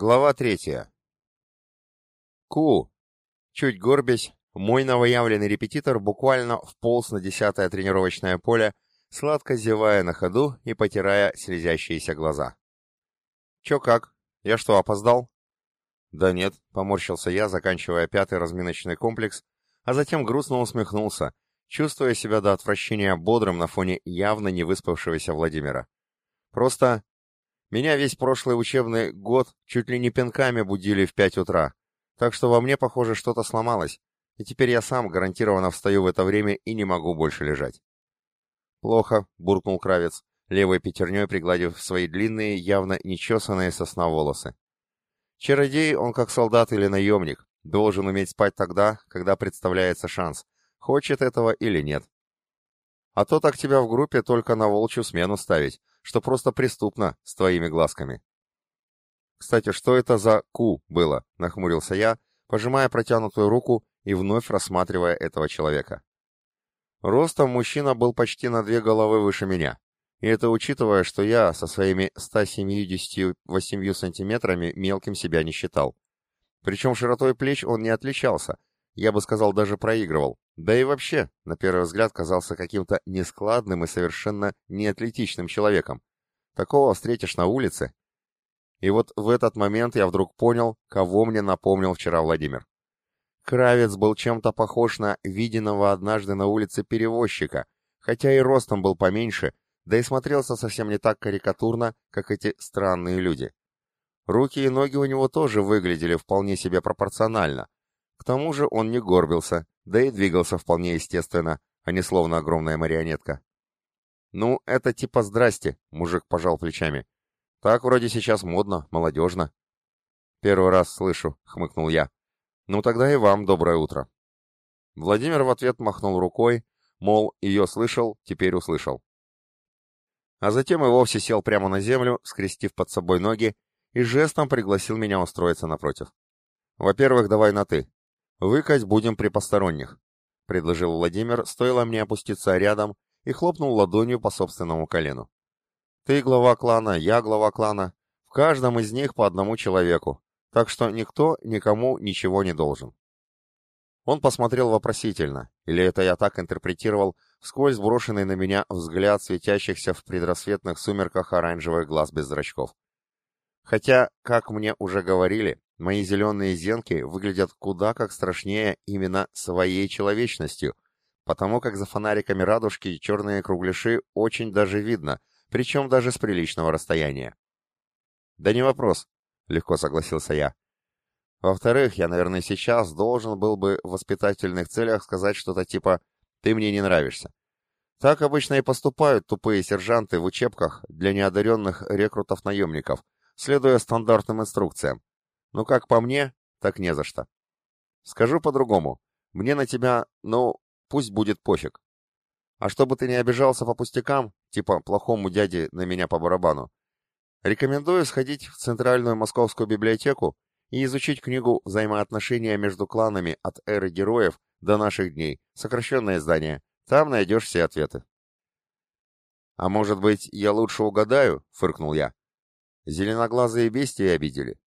Глава третья. Ку. Чуть горбясь, мой новоявленный репетитор буквально вполз на десятое тренировочное поле, сладко зевая на ходу и потирая слезящиеся глаза. «Чё как? Я что, опоздал?» «Да нет», — поморщился я, заканчивая пятый разминочный комплекс, а затем грустно усмехнулся, чувствуя себя до отвращения бодрым на фоне явно не выспавшегося Владимира. «Просто меня весь прошлый учебный год чуть ли не пинками будили в пять утра, так что во мне, похоже, что-то сломалось, и теперь я сам гарантированно встаю в это время и не могу больше лежать. «Плохо», — буркнул Кравец, левой пятерней пригладив свои длинные, явно нечесанные сосна волосы. «Чародей, он как солдат или наемник, должен уметь спать тогда, когда представляется шанс, хочет этого или нет. А то так тебя в группе только на волчью смену ставить, что просто преступно с твоими глазками. Кстати, что это за ку было? Нахмурился я, пожимая протянутую руку и вновь рассматривая этого человека. Ростом мужчина был почти на две головы выше меня. И это учитывая, что я со своими 178 сантиметрами мелким себя не считал. Причем широтой плеч он не отличался, я бы сказал, даже проигрывал. Да и вообще, на первый взгляд, казался каким-то нескладным и совершенно неатлетичным человеком. Такого встретишь на улице. И вот в этот момент я вдруг понял, кого мне напомнил вчера Владимир. Кравец был чем-то похож на виденного однажды на улице перевозчика, хотя и ростом был поменьше, да и смотрелся совсем не так карикатурно, как эти странные люди. Руки и ноги у него тоже выглядели вполне себе пропорционально, к тому же он не горбился, да и двигался вполне естественно, а не словно огромная марионетка. «Ну, это типа здрасте», — мужик пожал плечами. «Так вроде сейчас модно, молодежно». «Первый раз слышу», — хмыкнул я. «Ну тогда и вам доброе утро». Владимир в ответ махнул рукой, мол, ее слышал, теперь услышал. А затем и вовсе сел прямо на землю, скрестив под собой ноги, и жестом пригласил меня устроиться напротив. «Во-первых, давай на «ты». «Выкать будем при посторонних», — предложил Владимир, стоило мне опуститься рядом и хлопнул ладонью по собственному колену. «Ты глава клана, я глава клана. В каждом из них по одному человеку, так что никто никому ничего не должен». Он посмотрел вопросительно, или это я так интерпретировал, вскользь брошенный на меня взгляд светящихся в предрассветных сумерках оранжевых глаз без зрачков. Хотя, как мне уже говорили, Мои зеленые зенки выглядят куда как страшнее именно своей человечностью, потому как за фонариками радужки черные кругляши очень даже видно, причем даже с приличного расстояния. «Да не вопрос», — легко согласился я. «Во-вторых, я, наверное, сейчас должен был бы в воспитательных целях сказать что-то типа «ты мне не нравишься». Так обычно и поступают тупые сержанты в учебках для неодаренных рекрутов-наемников, следуя стандартным инструкциям. Ну, как по мне, так не за что. Скажу по-другому. Мне на тебя, ну, пусть будет пофиг. А чтобы ты не обижался по пустякам, типа плохому дяде на меня по барабану, рекомендую сходить в Центральную Московскую библиотеку и изучить книгу «Взаимоотношения между кланами от эры героев до наших дней», сокращенное издание. Там найдешь все ответы. «А может быть, я лучше угадаю?» — фыркнул я. «Зеленоглазые бестии обидели.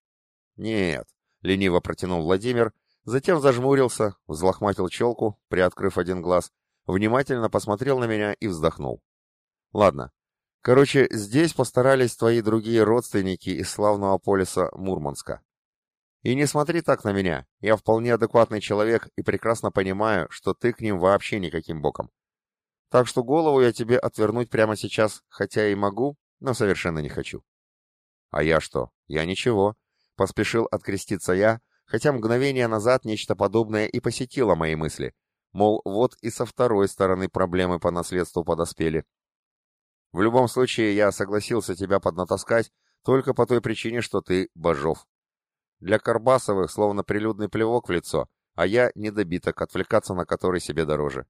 «Нет», — лениво протянул Владимир, затем зажмурился, взлохматил челку, приоткрыв один глаз, внимательно посмотрел на меня и вздохнул. «Ладно. Короче, здесь постарались твои другие родственники из славного полиса Мурманска. И не смотри так на меня, я вполне адекватный человек и прекрасно понимаю, что ты к ним вообще никаким боком. Так что голову я тебе отвернуть прямо сейчас, хотя и могу, но совершенно не хочу». «А я что? Я ничего», Поспешил откреститься я, хотя мгновение назад нечто подобное и посетило мои мысли. Мол, вот и со второй стороны проблемы по наследству подоспели. В любом случае, я согласился тебя поднатаскать только по той причине, что ты Бажов. Для Карбасовых словно прилюдный плевок в лицо, а я недобиток, отвлекаться на который себе дороже.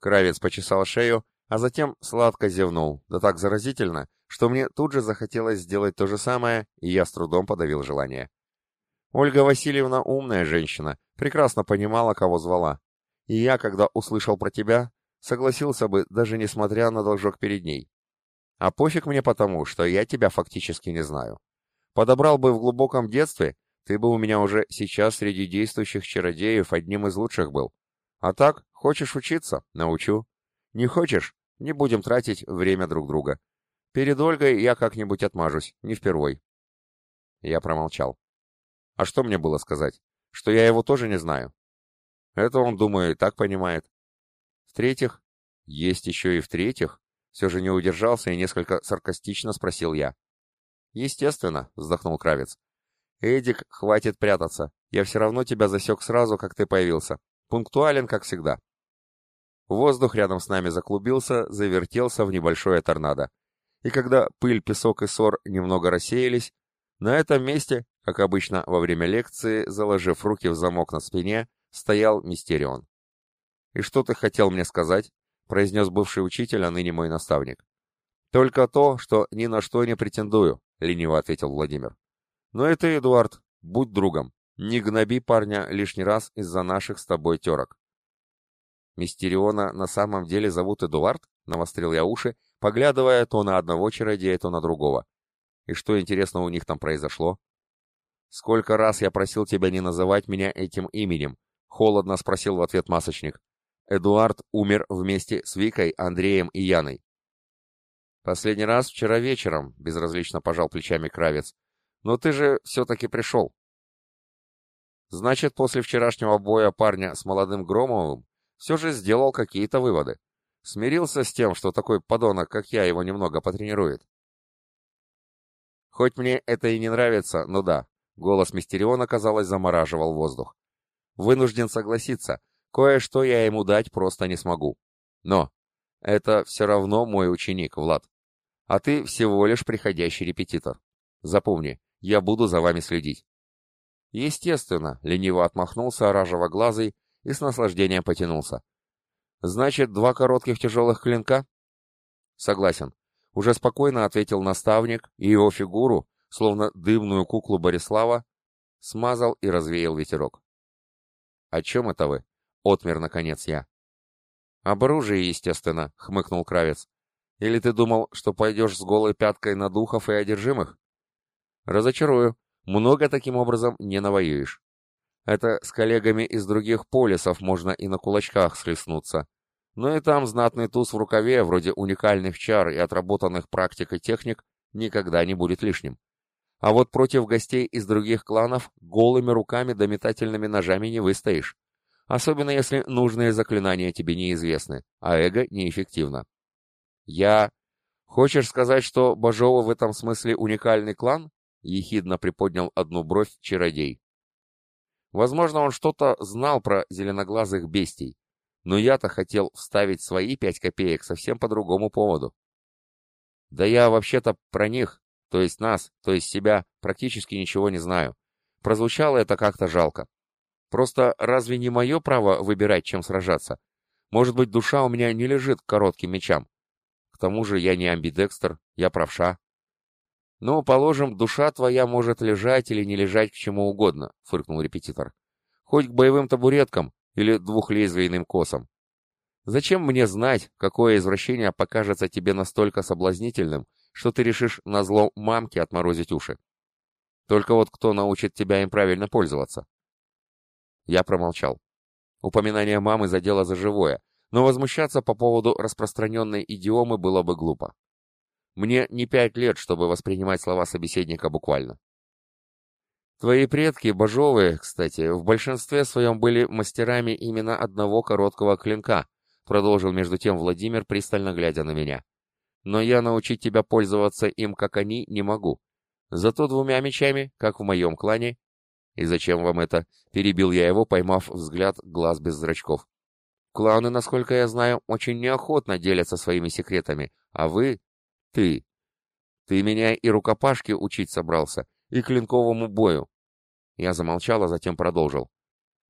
Кравец почесал шею, а затем сладко зевнул, да так заразительно, что мне тут же захотелось сделать то же самое, и я с трудом подавил желание. Ольга Васильевна умная женщина, прекрасно понимала, кого звала. И я, когда услышал про тебя, согласился бы, даже несмотря на должок перед ней. А пофиг мне потому, что я тебя фактически не знаю. Подобрал бы в глубоком детстве, ты бы у меня уже сейчас среди действующих чародеев одним из лучших был. А так, хочешь учиться? Научу. Не хочешь? Не будем тратить время друг друга. Перед Ольгой я как-нибудь отмажусь, не впервой. Я промолчал. А что мне было сказать? Что я его тоже не знаю? Это он, думаю, и так понимает. В-третьих, есть еще и в-третьих, все же не удержался и несколько саркастично спросил я. Естественно, вздохнул Кравец. Эдик, хватит прятаться. Я все равно тебя засек сразу, как ты появился. Пунктуален, как всегда. Воздух рядом с нами заклубился, завертелся в небольшое торнадо. И когда пыль, песок и ссор немного рассеялись, на этом месте, как обычно во время лекции, заложив руки в замок на спине, стоял Мистерион. «И что ты хотел мне сказать?» — произнес бывший учитель, а ныне мой наставник. «Только то, что ни на что не претендую», — лениво ответил Владимир. «Но это Эдуард, будь другом, не гноби парня лишний раз из-за наших с тобой терок». «Мистериона на самом деле зовут Эдуард?» — навострил я уши, поглядывая то на одного чародея, то на другого. «И что, интересно, у них там произошло?» «Сколько раз я просил тебя не называть меня этим именем?» — холодно спросил в ответ масочник. «Эдуард умер вместе с Викой, Андреем и Яной». «Последний раз вчера вечером», — безразлично пожал плечами Кравец. «Но ты же все-таки пришел». «Значит, после вчерашнего боя парня с молодым Громовым все же сделал какие-то выводы. Смирился с тем, что такой подонок, как я, его немного потренирует». «Хоть мне это и не нравится, но да», — голос Мистериона, казалось, замораживал воздух. «Вынужден согласиться, кое-что я ему дать просто не смогу. Но это все равно мой ученик, Влад. А ты всего лишь приходящий репетитор. Запомни, я буду за вами следить. Естественно, лениво отмахнулся оражево-глазый и с наслаждением потянулся. Значит, два коротких тяжелых клинка? Согласен. Уже спокойно ответил наставник, и его фигуру, словно дымную куклу Борислава, смазал и развеял ветерок. «О чем это вы?» — отмер, наконец, я. «Об оружии, естественно», — хмыкнул Кравец. Или ты думал, что пойдешь с голой пяткой на духов и одержимых? Разочарую. Много таким образом не навоюешь. Это с коллегами из других полисов можно и на кулачках схлестнуться. Но и там знатный туз в рукаве, вроде уникальных чар и отработанных практик и техник, никогда не будет лишним. А вот против гостей из других кланов голыми руками да метательными ножами не выстоишь. Особенно если нужные заклинания тебе неизвестны, а эго неэффективно. «Я...» «Хочешь сказать, что Бажова в этом смысле уникальный клан?» — ехидно приподнял одну бровь чародей. Возможно, он что-то знал про зеленоглазых бестий, но я-то хотел вставить свои пять копеек совсем по другому поводу. Да я вообще-то про них, то есть нас, то есть себя, практически ничего не знаю. Прозвучало это как-то жалко. Просто разве не мое право выбирать, чем сражаться? Может быть, душа у меня не лежит к коротким мечам, тому же я не амбидекстер, я правша. Ну, положим, душа твоя может лежать или не лежать к чему угодно, фыркнул репетитор. Хоть к боевым табуреткам или двухлезвийным косам. Зачем мне знать, какое извращение покажется тебе настолько соблазнительным, что ты решишь на зло мамке отморозить уши? Только вот кто научит тебя им правильно пользоваться? Я промолчал. Упоминание мамы задело за живое, но возмущаться по поводу распространенной идиомы было бы глупо. Мне не пять лет, чтобы воспринимать слова собеседника буквально. Твои предки, божовые, кстати, в большинстве своем были мастерами именно одного короткого клинка, продолжил между тем Владимир, пристально глядя на меня. Но я научить тебя пользоваться им, как они, не могу. Зато двумя мечами, как в моем клане. И зачем вам это? Перебил я его, поймав взгляд глаз без зрачков. Кланы, насколько я знаю, очень неохотно делятся своими секретами, а вы... Ты... Ты меня и рукопашке учить собрался, и клинковому бою. Я замолчал, а затем продолжил.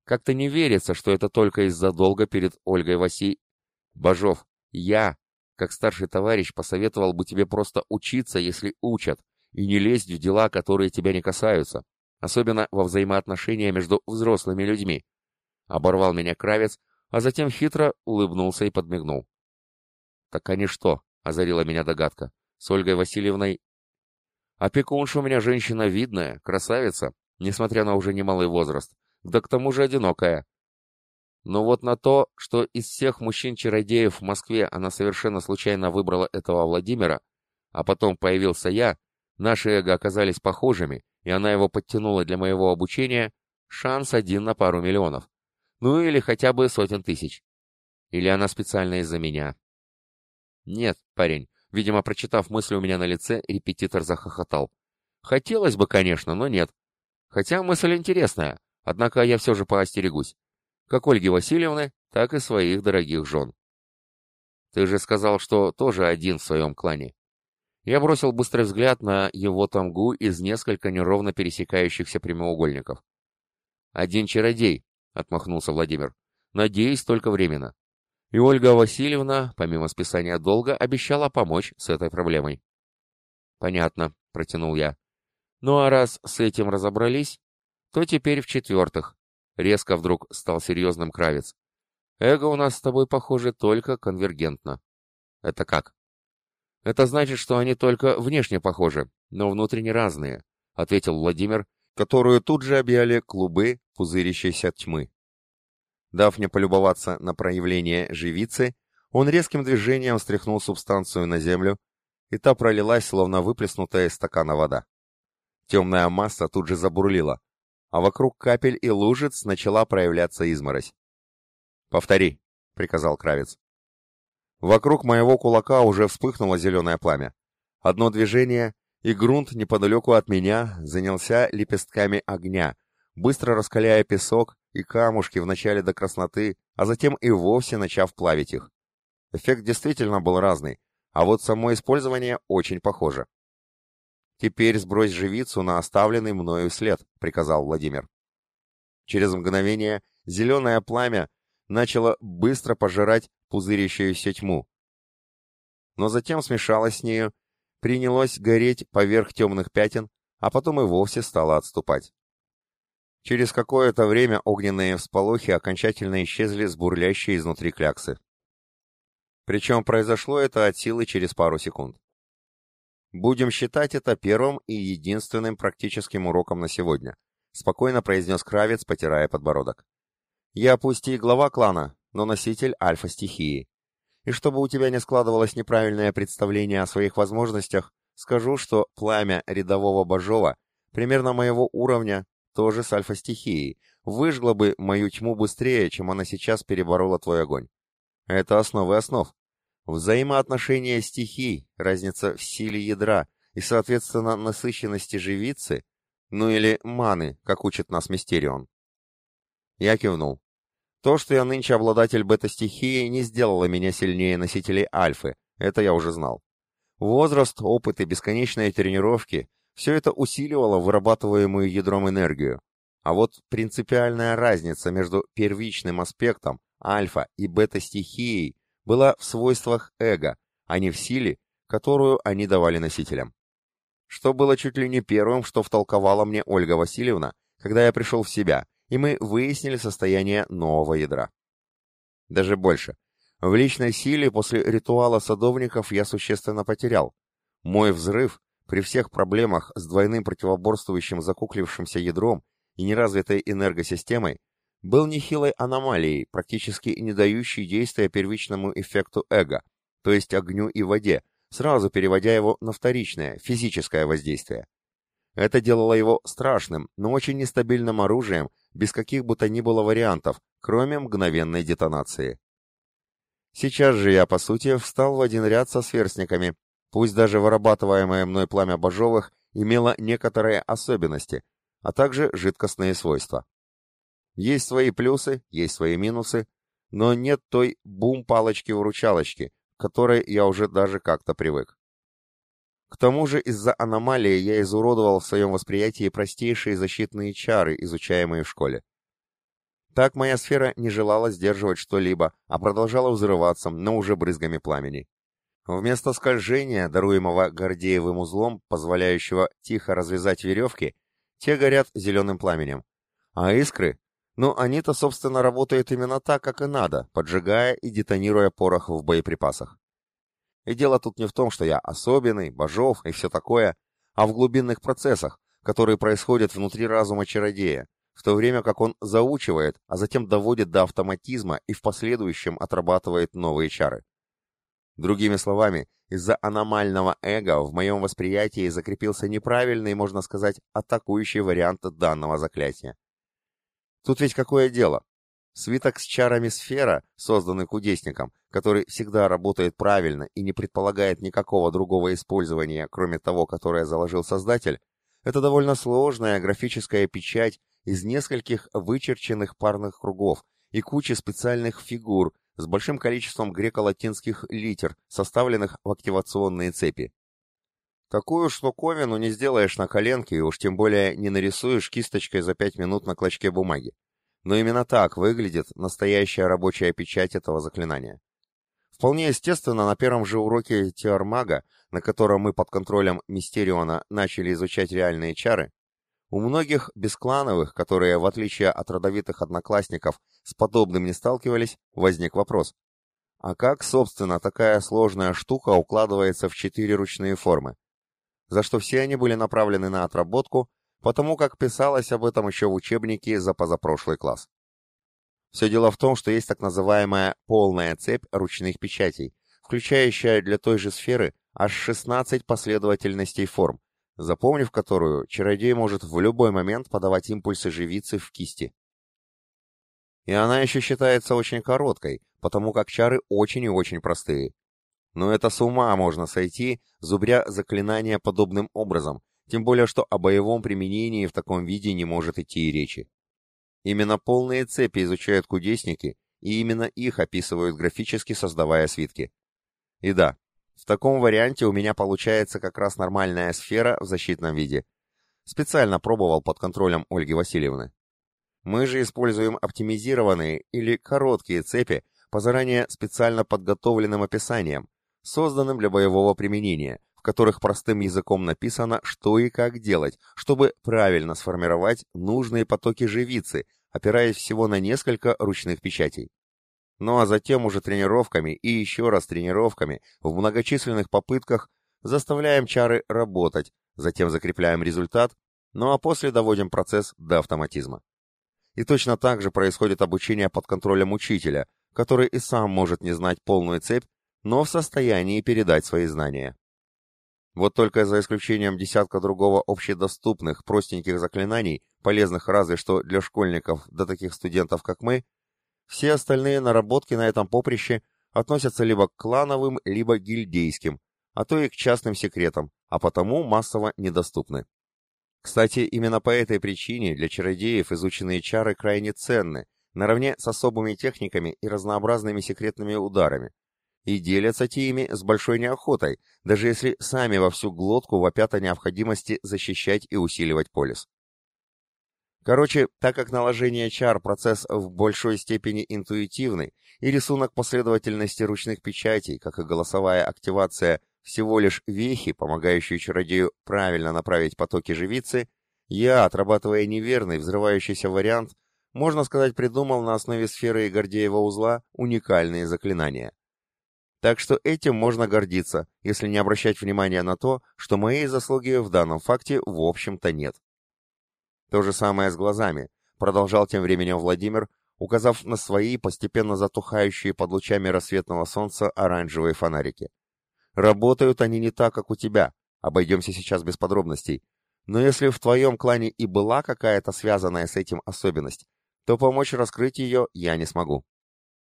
Как-то не верится, что это только из-за долга перед Ольгой Васи... Бажов, я, как старший товарищ, посоветовал бы тебе просто учиться, если учат, и не лезть в дела, которые тебя не касаются, особенно во взаимоотношения между взрослыми людьми. Оборвал меня Кравец, а затем хитро улыбнулся и подмигнул. «Так они что?» — озарила меня догадка. «С Ольгой Васильевной...» Опекунша у меня женщина видная, красавица, несмотря на уже немалый возраст, да к тому же одинокая. Но вот на то, что из всех мужчин-чародеев в Москве она совершенно случайно выбрала этого Владимира, а потом появился я, наши эго оказались похожими, и она его подтянула для моего обучения, шанс один на пару миллионов. Ну или хотя бы сотен тысяч. Или она специально из-за меня. Нет, парень, видимо, прочитав мысли у меня на лице, репетитор захохотал. Хотелось бы, конечно, но нет. Хотя мысль интересная, однако я все же поостерегусь. Как Ольги Васильевны, так и своих дорогих жен. Ты же сказал, что тоже один в своем клане. Я бросил быстрый взгляд на его тамгу из несколько неровно пересекающихся прямоугольников. «Один чародей», — отмахнулся Владимир. «Надеюсь, только временно». И Ольга Васильевна, помимо списания долга, обещала помочь с этой проблемой. «Понятно», — протянул я. «Ну а раз с этим разобрались, то теперь в-четвертых». Резко вдруг стал серьезным Кравец. «Эго у нас с тобой, похоже, только конвергентно». «Это как?» «Это значит, что они только внешне похожи, но внутренне разные», — ответил Владимир, которую тут же объяли клубы пузырящейся тьмы. Дав мне полюбоваться на проявление живицы, он резким движением стряхнул субстанцию на землю, и та пролилась, словно выплеснутая из стакана вода. Темная масса тут же забурлила, а вокруг капель и лужиц начала проявляться изморозь. «Повтори», — приказал Кравец. Вокруг моего кулака уже вспыхнуло зеленое пламя. Одно движение, и грунт неподалеку от меня занялся лепестками огня, быстро раскаляя песок и камушки вначале до красноты, а затем и вовсе начав плавить их. Эффект действительно был разный, а вот само использование очень похоже. «Теперь сбрось живицу на оставленный мною след», — приказал Владимир. Через мгновение зеленое пламя начало быстро пожирать пузырящуюся тьму. Но затем смешалось с нею, принялось гореть поверх темных пятен, а потом и вовсе стало отступать. Через какое-то время огненные всполохи окончательно исчезли с бурлящей изнутри кляксы. Причем произошло это от силы через пару секунд. «Будем считать это первым и единственным практическим уроком на сегодня», спокойно произнес Кравец, потирая подбородок. «Я пусть и глава клана, но носитель альфа-стихии. И чтобы у тебя не складывалось неправильное представление о своих возможностях, скажу, что пламя рядового Бажова, примерно моего уровня, тоже с альфа-стихией, выжгло бы мою тьму быстрее, чем она сейчас переборола твой огонь. Это основы основ. Взаимоотношения стихий, разница в силе ядра и, соответственно, насыщенности живицы, ну или маны, как учит нас Мистерион. Я кивнул. То, что я нынче обладатель бета-стихии, не сделало меня сильнее носителей альфы, это я уже знал. Возраст, опыт и бесконечные тренировки – все это усиливало вырабатываемую ядром энергию. А вот принципиальная разница между первичным аспектом, альфа и бета-стихией, была в свойствах эго, а не в силе, которую они давали носителям. Что было чуть ли не первым, что втолковала мне Ольга Васильевна, когда я пришел в себя, и мы выяснили состояние нового ядра. Даже больше. В личной силе после ритуала садовников я существенно потерял. Мой взрыв, при всех проблемах с двойным противоборствующим закуклившимся ядром и неразвитой энергосистемой, был нехилой аномалией, практически не дающей действия первичному эффекту эго, то есть огню и воде, сразу переводя его на вторичное, физическое воздействие. Это делало его страшным, но очень нестабильным оружием, без каких бы то ни было вариантов, кроме мгновенной детонации. Сейчас же я, по сути, встал в один ряд со сверстниками, пусть даже вырабатываемое мной пламя Божовых имело некоторые особенности, а также жидкостные свойства. Есть свои плюсы, есть свои минусы, но нет той бум-палочки-выручалочки, к которой я уже даже как-то привык. К тому же из-за аномалии я изуродовал в своем восприятии простейшие защитные чары, изучаемые в школе. Так моя сфера не желала сдерживать что-либо, а продолжала взрываться, но уже брызгами пламени. Вместо скольжения, даруемого Гордеевым узлом, позволяющего тихо развязать веревки, те горят зеленым пламенем. А искры? Ну, они-то, собственно, работают именно так, как и надо, поджигая и детонируя порох в боеприпасах. И дело тут не в том, что я особенный, божов и все такое, а в глубинных процессах, которые происходят внутри разума чародея, в то время как он заучивает, а затем доводит до автоматизма и в последующем отрабатывает новые чары. Другими словами, из-за аномального эго в моем восприятии закрепился неправильный, можно сказать, атакующий вариант данного заклятия. Тут ведь какое дело? Свиток с чарами сфера, созданный кудесником, который всегда работает правильно и не предполагает никакого другого использования, кроме того, которое заложил создатель, это довольно сложная графическая печать из нескольких вычерченных парных кругов и кучи специальных фигур с большим количеством греко-латинских литер, составленных в активационные цепи. Такую штуковину не сделаешь на коленке и уж тем более не нарисуешь кисточкой за пять минут на клочке бумаги. Но именно так выглядит настоящая рабочая печать этого заклинания. Вполне естественно, на первом же уроке Теормага, на котором мы под контролем Мистериона начали изучать реальные чары, у многих бесклановых, которые, в отличие от родовитых одноклассников, с подобным не сталкивались, возник вопрос. А как, собственно, такая сложная штука укладывается в четыре ручные формы? За что все они были направлены на отработку, потому как писалось об этом еще в учебнике за позапрошлый класс. Все дело в том, что есть так называемая полная цепь ручных печатей, включающая для той же сферы аж 16 последовательностей форм, запомнив которую, чародей может в любой момент подавать импульсы живицы в кисти. И она еще считается очень короткой, потому как чары очень и очень простые. Но это с ума можно сойти, зубря заклинания подобным образом, тем более что о боевом применении в таком виде не может идти и речи. Именно полные цепи изучают кудесники, и именно их описывают графически, создавая свитки. И да, в таком варианте у меня получается как раз нормальная сфера в защитном виде. Специально пробовал под контролем Ольги Васильевны. Мы же используем оптимизированные или короткие цепи по заранее специально подготовленным описаниям, созданным для боевого применения, в которых простым языком написано, что и как делать, чтобы правильно сформировать нужные потоки живицы, опираясь всего на несколько ручных печатей. Ну а затем уже тренировками и еще раз тренировками в многочисленных попытках заставляем чары работать, затем закрепляем результат, ну а после доводим процесс до автоматизма. И точно так же происходит обучение под контролем учителя, который и сам может не знать полную цепь, но в состоянии передать свои знания. Вот только за исключением десятка другого общедоступных, простеньких заклинаний, полезных разве что для школьников, да таких студентов, как мы, все остальные наработки на этом поприще относятся либо к клановым, либо гильдейским, а то и к частным секретам, а потому массово недоступны. Кстати, именно по этой причине для чародеев изученные чары крайне ценны, наравне с особыми техниками и разнообразными секретными ударами, и делятся ими с большой неохотой, даже если сами во всю глотку вопят о необходимости защищать и усиливать полис. Короче, так как наложение чар процесс в большой степени интуитивный, и рисунок последовательности ручных печатей, как и голосовая активация, всего лишь вехи, помогающие чародею правильно направить потоки живицы, я, отрабатывая неверный взрывающийся вариант, можно сказать, придумал на основе сферы Гордеева узла уникальные заклинания. Так что этим можно гордиться, если не обращать внимания на то, что моей заслуги в данном факте в общем-то нет. То же самое с глазами, продолжал тем временем Владимир, указав на свои постепенно затухающие под лучами рассветного солнца оранжевые фонарики. Работают они не так, как у тебя, обойдемся сейчас без подробностей. Но если в твоем клане и была какая-то связанная с этим особенность, то помочь раскрыть ее я не смогу.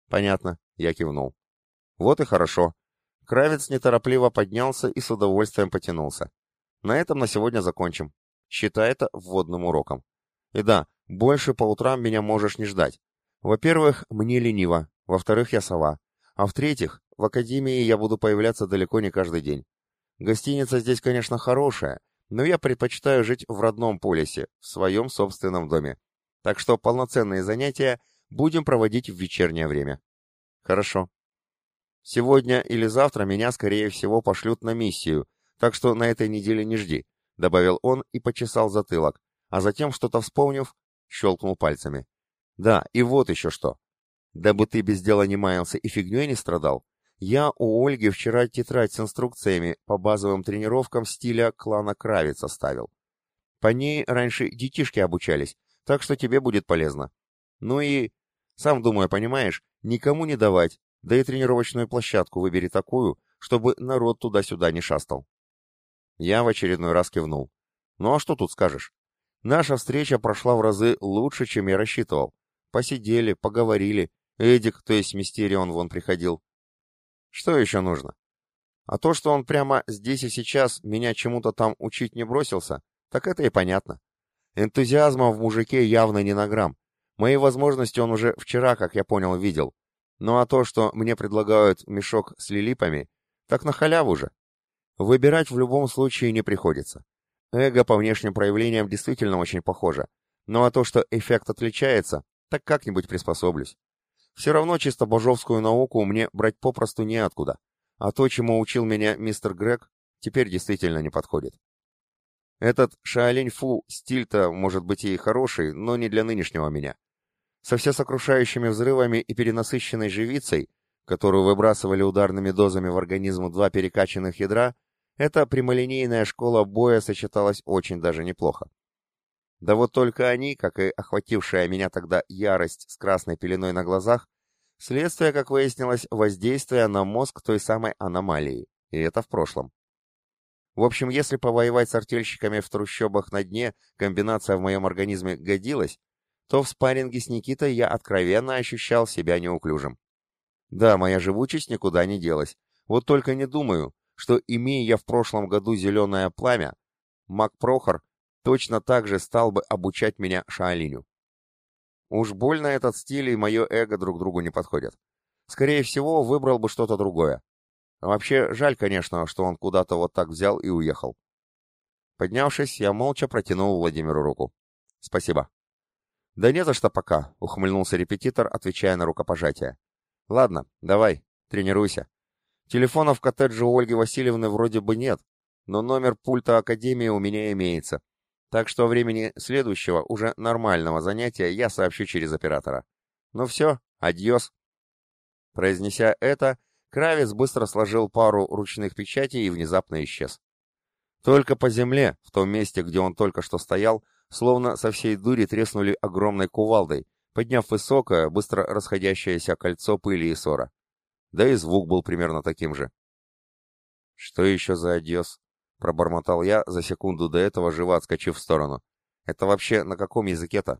Понятно, я кивнул. Вот и хорошо. Кравец неторопливо поднялся и с удовольствием потянулся. На этом на сегодня закончим. Считай это вводным уроком. И да, больше по утрам меня можешь не ждать. Во-первых, мне лениво. Во-вторых, я сова. А в-третьих, в академии я буду появляться далеко не каждый день. Гостиница здесь, конечно, хорошая, но я предпочитаю жить в родном полисе, в своем собственном доме. Так что полноценные занятия будем проводить в вечернее время. Хорошо. Сегодня или завтра меня, скорее всего, пошлют на миссию, так что на этой неделе не жди», — добавил он и почесал затылок, а затем, что-то вспомнив, щелкнул пальцами. «Да, и вот еще что. Дабы ты без дела не маялся и фигней не страдал, Я у Ольги вчера тетрадь с инструкциями по базовым тренировкам стиля клана Кравец оставил. По ней раньше детишки обучались, так что тебе будет полезно. Ну и, сам думаю, понимаешь, никому не давать, да и тренировочную площадку выбери такую, чтобы народ туда-сюда не шастал. Я в очередной раз кивнул. Ну а что тут скажешь? Наша встреча прошла в разы лучше, чем я рассчитывал. Посидели, поговорили. Эдик, то есть Мистерион, вон приходил. Что еще нужно? А то, что он прямо здесь и сейчас меня чему-то там учить не бросился, так это и понятно. Энтузиазма в мужике явно не на грамм. Мои возможности он уже вчера, как я понял, видел. Ну а то, что мне предлагают мешок с лилипами, так на халяву же. Выбирать в любом случае не приходится. Эго по внешним проявлениям действительно очень похоже. Ну а то, что эффект отличается, так как-нибудь приспособлюсь. Все равно чисто божовскую науку мне брать попросту неоткуда. А то, чему учил меня мистер Грег, теперь действительно не подходит. Этот шаолинь-фу стиль-то, может быть, и хороший, но не для нынешнего меня. Со всесокрушающими взрывами и перенасыщенной живицей, которую выбрасывали ударными дозами в организм два перекачанных ядра, эта прямолинейная школа боя сочеталась очень даже неплохо. Да вот только они, как и охватившая меня тогда ярость с красной пеленой на глазах, следствие, как выяснилось, воздействия на мозг той самой аномалии, и это в прошлом. В общем, если повоевать с артельщиками в трущобах на дне комбинация в моем организме годилась, то в спарринге с Никитой я откровенно ощущал себя неуклюжим. Да, моя живучесть никуда не делась. Вот только не думаю, что, имея я в прошлом году зеленое пламя, маг Прохор точно так же стал бы обучать меня Шаолиню. Уж больно этот стиль и мое эго друг другу не подходят. Скорее всего, выбрал бы что-то другое. Вообще, жаль, конечно, что он куда-то вот так взял и уехал. Поднявшись, я молча протянул Владимиру руку. «Спасибо». «Да не за что пока», — ухмыльнулся репетитор, отвечая на рукопожатие. «Ладно, давай, тренируйся. Телефона в коттедже у Ольги Васильевны вроде бы нет, но номер пульта Академии у меня имеется. Так что времени следующего, уже нормального занятия я сообщу через оператора. Ну все, адьос». Произнеся это, Кравец быстро сложил пару ручных печатей и внезапно исчез. Только по земле, в том месте, где он только что стоял, словно со всей дури треснули огромной кувалдой, подняв высокое, быстро расходящееся кольцо пыли и ссора. Да и звук был примерно таким же. «Что еще за одес?» — пробормотал я, за секунду до этого живо отскочив в сторону. «Это вообще на каком языке-то?»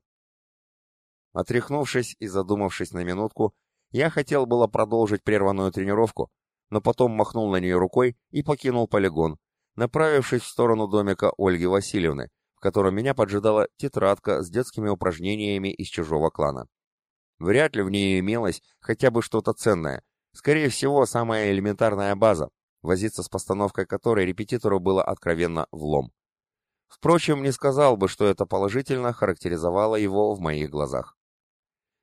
Отряхнувшись и задумавшись на минутку, я хотел было продолжить прерванную тренировку, но потом махнул на нее рукой и покинул полигон, направившись в сторону домика Ольги Васильевны, в котором меня поджидала тетрадка с детскими упражнениями из чужого клана. Вряд ли в ней имелось хотя бы что-то ценное. Скорее всего, самая элементарная база, возиться с постановкой которой репетитору было откровенно влом. Впрочем, не сказал бы, что это положительно характеризовало его в моих глазах.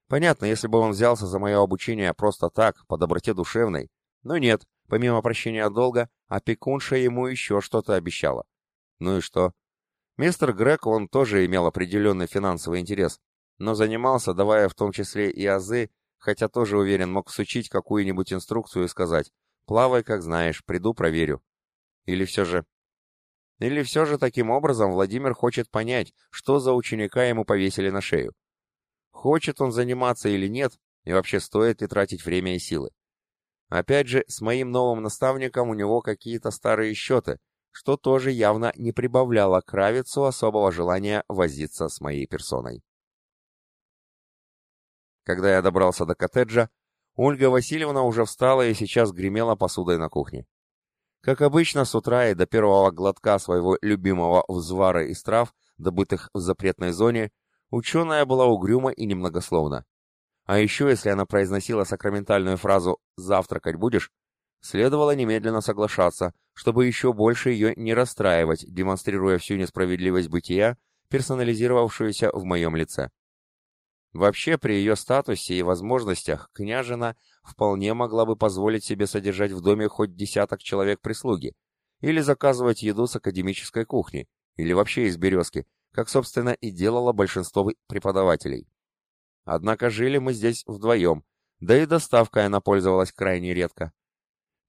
Понятно, если бы он взялся за мое обучение просто так, по доброте душевной. Но нет, помимо прощения долга, опекунша ему еще что-то обещала. Ну и что? Мистер Грег, он тоже имел определенный финансовый интерес, но занимался, давая в том числе и азы, хотя тоже уверен, мог всучить какую-нибудь инструкцию и сказать «Плавай, как знаешь, приду, проверю». Или все же... Или все же таким образом Владимир хочет понять, что за ученика ему повесили на шею. Хочет он заниматься или нет, и вообще стоит ли тратить время и силы. Опять же, с моим новым наставником у него какие-то старые счеты, что тоже явно не прибавляло Кравицу особого желания возиться с моей персоной. Когда я добрался до коттеджа, Ольга Васильевна уже встала и сейчас гремела посудой на кухне. Как обычно, с утра и до первого глотка своего любимого взвара из трав, добытых в запретной зоне, Ученая была угрюма и немногословна. А еще, если она произносила сакраментальную фразу «завтракать будешь», следовало немедленно соглашаться, чтобы еще больше ее не расстраивать, демонстрируя всю несправедливость бытия, персонализировавшуюся в моем лице. Вообще, при ее статусе и возможностях, княжина вполне могла бы позволить себе содержать в доме хоть десяток человек прислуги, или заказывать еду с академической кухни, или вообще из березки, как, собственно, и делало большинство преподавателей. Однако жили мы здесь вдвоем, да и доставкой она пользовалась крайне редко.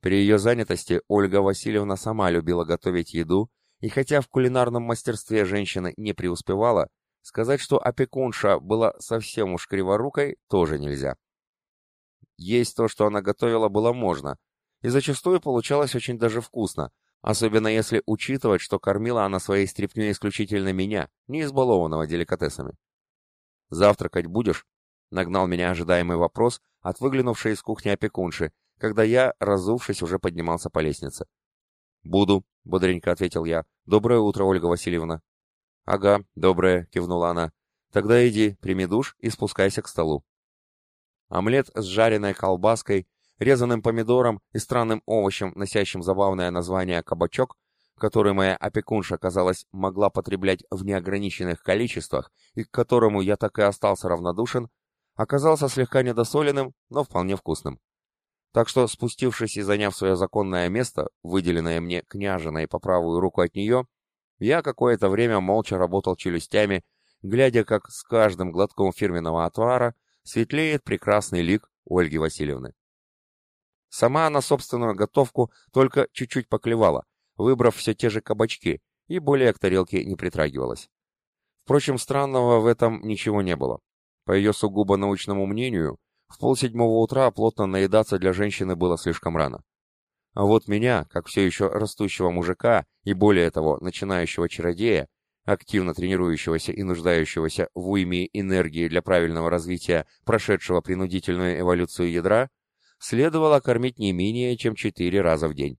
При ее занятости Ольга Васильевна сама любила готовить еду, и хотя в кулинарном мастерстве женщина не преуспевала, сказать, что опекунша была совсем уж криворукой, тоже нельзя. Есть то, что она готовила, было можно, и зачастую получалось очень даже вкусно, особенно если учитывать, что кормила она своей стряпнёй исключительно меня, не избалованного деликатесами. «Завтракать будешь?» — нагнал меня ожидаемый вопрос от выглянувшей из кухни опекунши, когда я, разувшись, уже поднимался по лестнице. «Буду», — бодренько ответил я. «Доброе утро, Ольга Васильевна». «Ага, доброе», — кивнула она. «Тогда иди, прими душ и спускайся к столу». Омлет с жареной колбаской, резаным помидором и странным овощем, носящим забавное название «кабачок», который моя опекунша, казалось, могла потреблять в неограниченных количествах и к которому я так и остался равнодушен, оказался слегка недосоленным, но вполне вкусным. Так что, спустившись и заняв свое законное место, выделенное мне княжиной по правую руку от нее, я какое-то время молча работал челюстями, глядя, как с каждым глотком фирменного отвара светлеет прекрасный лик Ольги Васильевны. Сама она собственную готовку только чуть-чуть поклевала, выбрав все те же кабачки, и более к тарелке не притрагивалась. Впрочем, странного в этом ничего не было. По ее сугубо научному мнению, в полседьмого утра плотно наедаться для женщины было слишком рано. А вот меня, как все еще растущего мужика и более того, начинающего чародея, активно тренирующегося и нуждающегося в уйме энергии для правильного развития прошедшего принудительную эволюцию ядра, следовало кормить не менее чем четыре раза в день.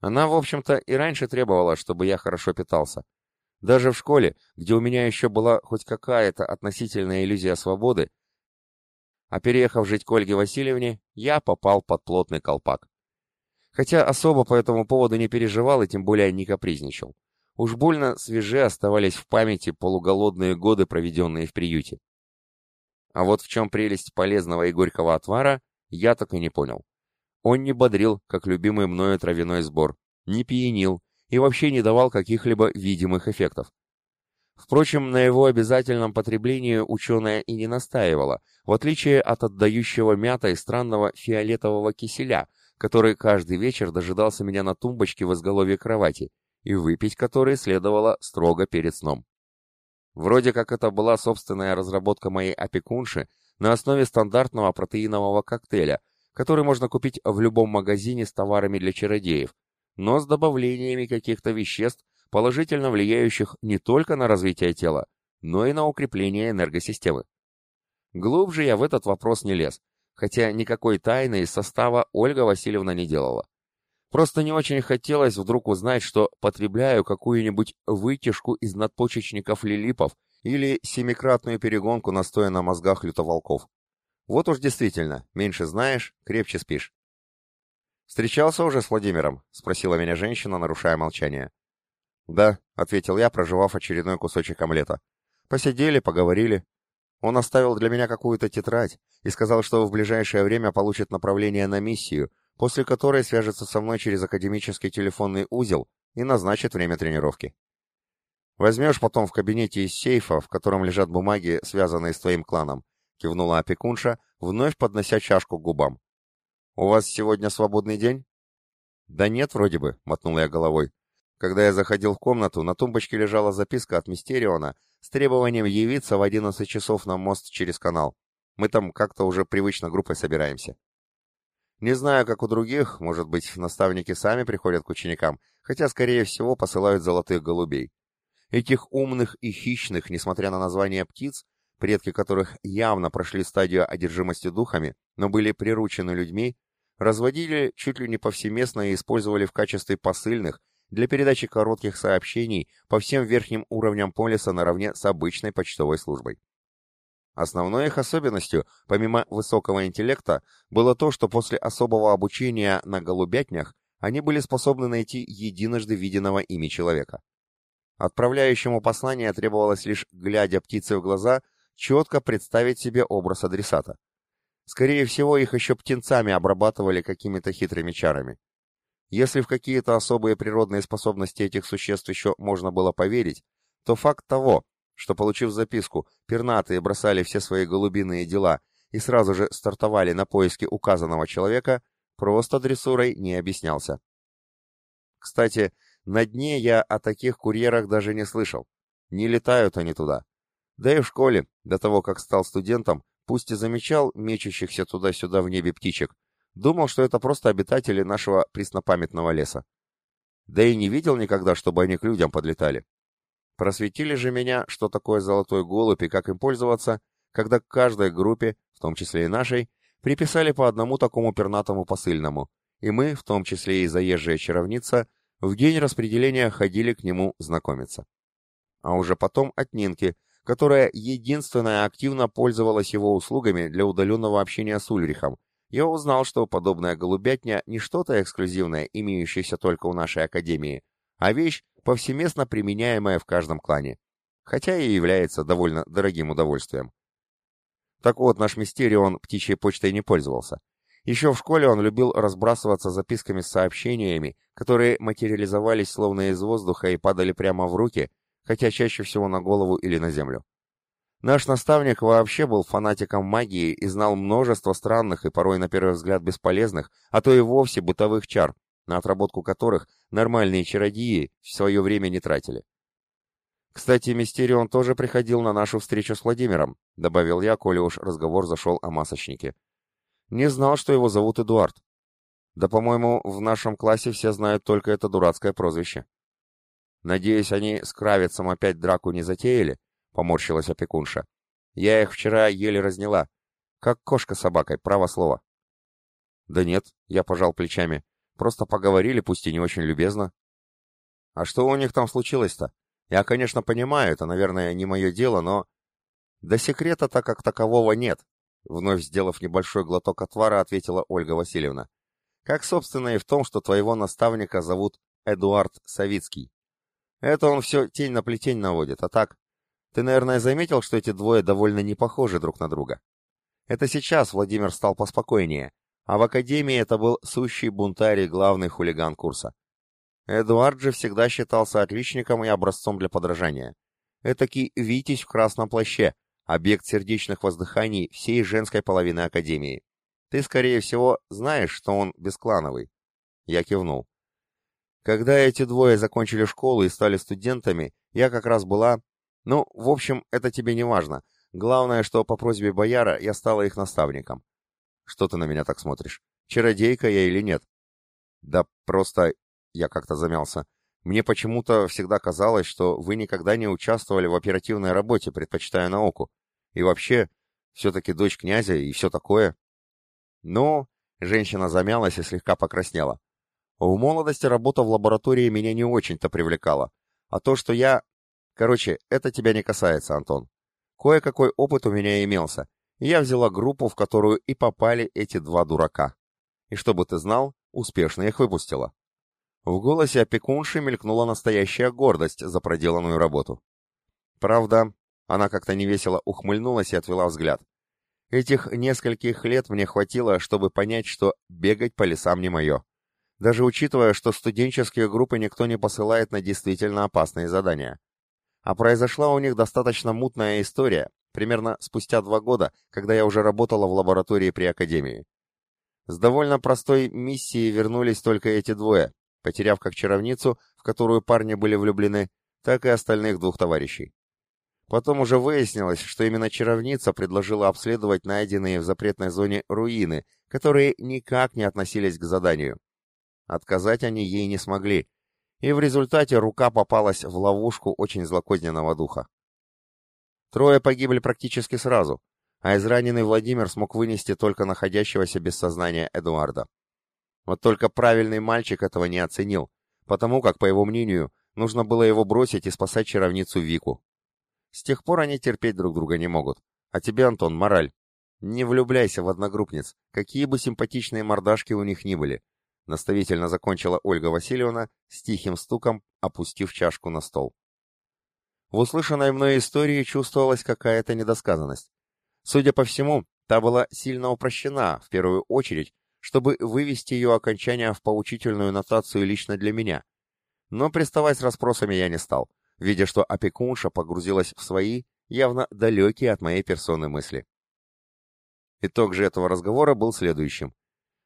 Она, в общем-то, и раньше требовала, чтобы я хорошо питался. Даже в школе, где у меня еще была хоть какая-то относительная иллюзия свободы, а переехав жить к Ольге Васильевне, я попал под плотный колпак. Хотя особо по этому поводу не переживал и тем более не капризничал. Уж больно свеже оставались в памяти полуголодные годы, проведенные в приюте. А вот в чем прелесть полезного и горького отвара, я так и не понял. Он не бодрил, как любимый мною травяной сбор, не пьянил и вообще не давал каких-либо видимых эффектов. Впрочем, на его обязательном потреблении ученая и не настаивала, в отличие от отдающего мятой странного фиолетового киселя, который каждый вечер дожидался меня на тумбочке в изголовье кровати, и выпить который следовало строго перед сном. Вроде как это была собственная разработка моей опекунши на основе стандартного протеинового коктейля, который можно купить в любом магазине с товарами для чародеев, но с добавлениями каких-то веществ, положительно влияющих не только на развитие тела, но и на укрепление энергосистемы. Глубже я в этот вопрос не лез, хотя никакой тайны из состава Ольга Васильевна не делала. Просто не очень хотелось вдруг узнать, что потребляю какую-нибудь вытяжку из надпочечников лилипов или семикратную перегонку настоя на мозгах лютоволков. Вот уж действительно, меньше знаешь, крепче спишь. «Встречался уже с Владимиром?» — спросила меня женщина, нарушая молчание. «Да», — ответил я, прожевав очередной кусочек омлета. «Посидели, поговорили. Он оставил для меня какую-то тетрадь и сказал, что в ближайшее время получит направление на миссию, после которой свяжется со мной через академический телефонный узел и назначит время тренировки. Возьмешь потом в кабинете из сейфа, в котором лежат бумаги, связанные с твоим кланом, кивнула опекунша, вновь поднося чашку к губам. У вас сегодня свободный день? Да нет, вроде бы, мотнул я головой. Когда я заходил в комнату, на тумбочке лежала записка от Мистериона с требованием явиться в 11 часов на мост через канал. Мы там как-то уже привычно группой собираемся. Не знаю, как у других, может быть, наставники сами приходят к ученикам, хотя, скорее всего, посылают золотых голубей. Этих умных и хищных, несмотря на название птиц, предки которых явно прошли стадию одержимости духами, но были приручены людьми, разводили чуть ли не повсеместно и использовали в качестве посыльных для передачи коротких сообщений по всем верхним уровням полиса наравне с обычной почтовой службой. Основной их особенностью, помимо высокого интеллекта, было то, что после особого обучения на голубятнях они были способны найти единожды виденного ими человека. Отправляющему послание требовалось лишь, глядя птице в глаза, четко представить себе образ адресата. Скорее всего, их еще птенцами обрабатывали какими-то хитрыми чарами. Если в какие-то особые природные способности этих существ еще можно было поверить, то факт того, что, получив записку, пернатые бросали все свои голубиные дела и сразу же стартовали на поиски указанного человека, просто дрессурой не объяснялся. Кстати, на дне я о таких курьерах даже не слышал. Не летают они туда. Да и в школе, до того, как стал студентом, пусть и замечал мечущихся туда-сюда в небе птичек, думал, что это просто обитатели нашего преснопамятного леса. Да и не видел никогда, чтобы они к людям подлетали. Просветили же меня, что такое золотой голубь и как им пользоваться, когда к каждой группе, в том числе и нашей, приписали по одному такому пернатому посыльному, и мы, в том числе и заезжая чаровница, в день распределения ходили к нему знакомиться. А уже потом от Нинки, которая единственная активно пользовалась его услугами для удаленного общения с Ульрихом, я узнал, что подобная голубятня не что-то эксклюзивное, имеющееся только у нашей академии, а вещь, повсеместно применяемая в каждом клане, хотя и является довольно дорогим удовольствием. Так вот, наш Мистерион птичьей почтой не пользовался. Еще в школе он любил разбрасываться записками с сообщениями, которые материализовались словно из воздуха и падали прямо в руки, хотя чаще всего на голову или на землю. Наш наставник вообще был фанатиком магии и знал множество странных и порой на первый взгляд бесполезных, а то и вовсе бытовых чар, на отработку которых нормальные чародеи в свое время не тратили. «Кстати, Мистерион тоже приходил на нашу встречу с Владимиром», — добавил я, коли уж разговор зашел о масочнике. «Не знал, что его зовут Эдуард. Да, по-моему, в нашем классе все знают только это дурацкое прозвище». «Надеюсь, они с Кравицем опять драку не затеяли?» — поморщилась опекунша. «Я их вчера еле разняла. Как кошка с собакой, право слово». «Да нет», — я пожал плечами. «Просто поговорили, пусть и не очень любезно». «А что у них там случилось-то? Я, конечно, понимаю, это, наверное, не мое дело, но...» «Да секрета-то как такового нет», — вновь сделав небольшой глоток отвара, ответила Ольга Васильевна. «Как, собственно, и в том, что твоего наставника зовут Эдуард Савицкий. Это он все тень на плетень наводит, а так, ты, наверное, заметил, что эти двое довольно не похожи друг на друга. Это сейчас Владимир стал поспокойнее, а в академии это был сущий бунтарь и главный хулиган курса. Эдуард же всегда считался отличником и образцом для подражания. Этакий Витязь в красном плаще, объект сердечных воздыханий всей женской половины академии. Ты, скорее всего, знаешь, что он бесклановый. Я кивнул. Когда эти двое закончили школу и стали студентами, я как раз была ну, в общем, это тебе не важно. Главное, что по просьбе бояра я стала их наставником. Что ты на меня так смотришь? Чародейка я или нет? Да просто... Я как-то замялся. Мне почему-то всегда казалось, что вы никогда не участвовали в оперативной работе, предпочитая науку. И вообще, все-таки дочь князя и все такое. Ну, женщина замялась и слегка покраснела. В молодости работа в лаборатории меня не очень-то привлекала. А то, что я Короче, это тебя не касается, Антон. Кое-какой опыт у меня имелся, я взяла группу, в которую и попали эти два дурака. И чтобы ты знал, успешно их выпустила. В голосе опекунши мелькнула настоящая гордость за проделанную работу. Правда, она как-то невесело ухмыльнулась и отвела взгляд. Этих нескольких лет мне хватило, чтобы понять, что бегать по лесам не мое. Даже учитывая, что студенческие группы никто не посылает на действительно опасные задания. А произошла у них достаточно мутная история, примерно спустя два года, когда я уже работала в лаборатории при Академии. С довольно простой миссией вернулись только эти двое, потеряв как чаровницу, в которую парни были влюблены, так и остальных двух товарищей. Потом уже выяснилось, что именно чаровница предложила обследовать найденные в запретной зоне руины, которые никак не относились к заданию. Отказать они ей не смогли, и в результате рука попалась в ловушку очень злокозненного духа. Трое погибли практически сразу, а израненный Владимир смог вынести только находящегося без сознания Эдуарда. Вот только правильный мальчик этого не оценил, потому как, по его мнению, нужно было его бросить и спасать чаровницу Вику. С тех пор они терпеть друг друга не могут. А тебе, Антон, мораль. Не влюбляйся в одногруппниц, какие бы симпатичные мордашки у них ни были. Наставительно закончила Ольга Васильевна, с тихим стуком опустив чашку на стол. В услышанной мной истории чувствовалась какая-то недосказанность. Судя по всему, та была сильно упрощена, в первую очередь, чтобы вывести ее окончание в поучительную нотацию лично для меня. Но приставать с расспросами я не стал, видя, что опекунша погрузилась в свои, явно далекие от моей персоны мысли. Итог же этого разговора был следующим.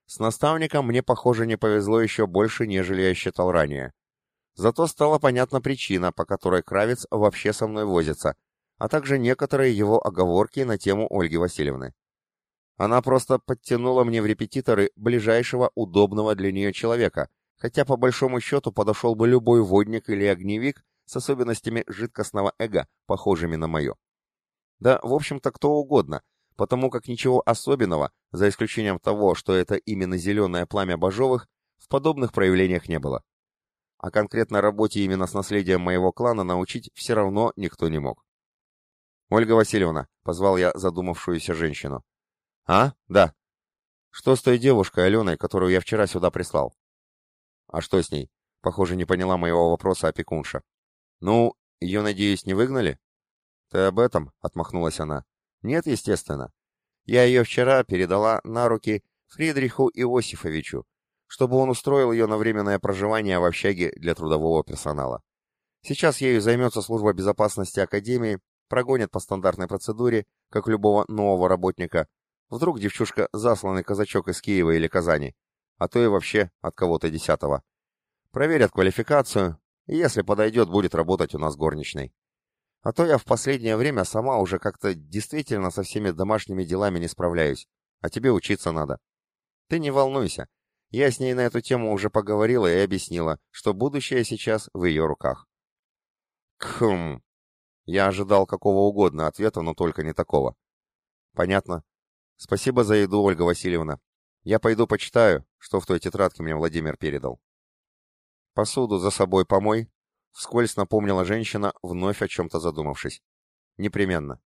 С наставником мне, похоже, не повезло еще больше, нежели я считал ранее. Зато стала понятна причина, по которой Кравец вообще со мной возится, а также некоторые его оговорки на тему Ольги Васильевны. Она просто подтянула мне в репетиторы ближайшего удобного для нее человека, хотя по большому счету подошел бы любой водник или огневик с особенностями жидкостного эго, похожими на мое. Да, в общем-то, кто угодно, потому как ничего особенного, за исключением того, что это именно зеленое пламя Бажовых, в подобных проявлениях не было. А конкретно работе именно с наследием моего клана научить все равно никто не мог. «Ольга Васильевна», — позвал я задумавшуюся женщину. «А? Да. Что с той девушкой, Аленой, которую я вчера сюда прислал?» «А что с ней?» — похоже, не поняла моего вопроса опекунша. «Ну, ее, надеюсь, не выгнали?» «Ты об этом?» — отмахнулась она. «Нет, естественно. Я ее вчера передала на руки Фридриху Иосифовичу, чтобы он устроил ее на временное проживание в общаге для трудового персонала. Сейчас ею займется служба безопасности Академии, прогонит по стандартной процедуре, как любого нового работника. Вдруг девчушка засланный казачок из Киева или Казани, а то и вообще от кого-то десятого. Проверят квалификацию, и если подойдет, будет работать у нас горничной. А то я в последнее время сама уже как-то действительно со всеми домашними делами не справляюсь, а тебе учиться надо. Ты не волнуйся, я с ней на эту тему уже поговорила и объяснила, что будущее сейчас в ее руках. Кхм. Я ожидал какого угодно ответа, но только не такого. Понятно. Спасибо за еду, Ольга Васильевна. Я пойду почитаю, что в той тетрадке мне Владимир передал. Посуду за собой помой, вскользь напомнила женщина, вновь о чем-то задумавшись. Непременно.